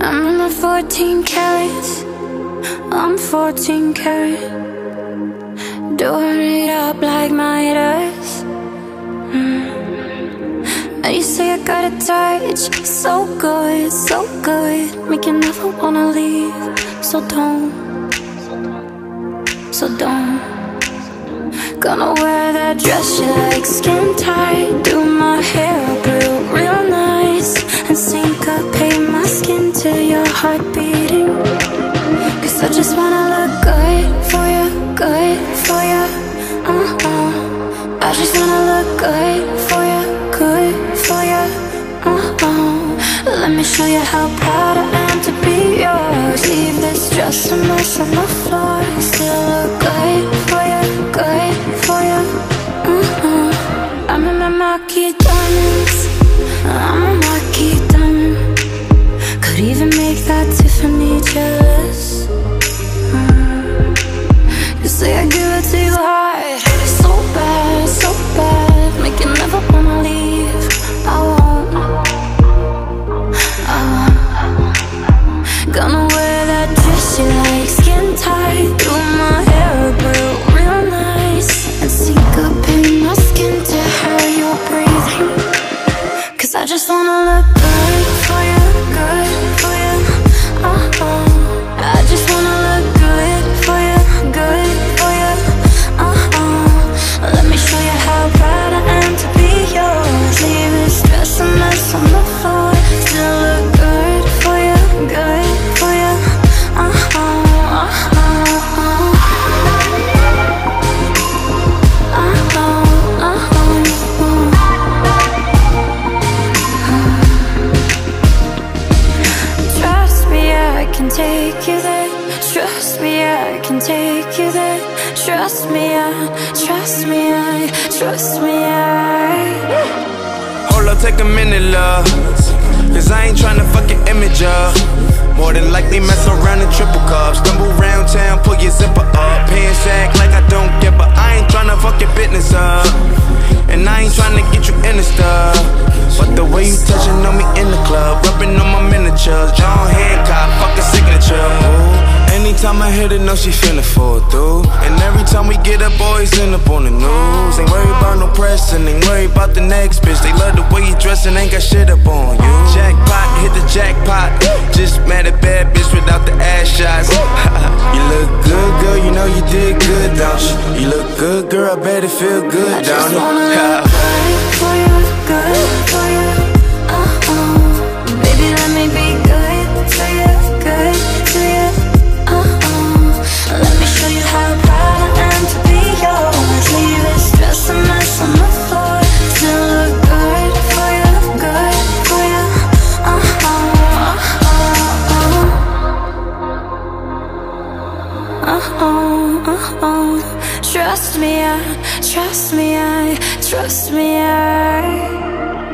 14 carats. I'm 14 carat. Doing it up like Midas. Mm. And you say I got a touch, so good, so good. Make you never wanna leave. So don't, so don't. Gonna wear that dress you like, skin tight. Cause I just wanna look good for you, good for you. Uh uh. I just wanna look good for you, good for you. Uh uh. Let me show you how proud I am to be yours. Leave this dress a mess on the floor. Still look good for you, good for you. Uh uh. I'm in my marquise diamonds. I'm even make that Tiffany jealous. Mm. You say I give it to you hard, I can take you there. Trust me, I, trust me, I, trust me, I. Hold up, take a minute, love. Cause I ain't tryna fuck your image up. More than likely mess around in triple cups. Stumble round town, pull your zipper up. Pants act like I don't get, but I ain't tryna fuck your business up. And I ain't tryna get you in the stuff. But the way you touching on me in the club, rubbing on my miniatures. John Hancock, fuck a signature. Anytime I hit it, know she finna fall through. And every time we get up, boys end up on the news. Ain't worried about no press and ain't worried about the next bitch. They love the way you dress and ain't got shit up on you. Jackpot, hit the jackpot. Just mad at bad bitch without the ass shots. you look good, girl, you know you did good, don't you? You look good, girl, I bet it feel good, I don't just wanna good for you, good for you. Trust me, I, trust me, I, trust me, I.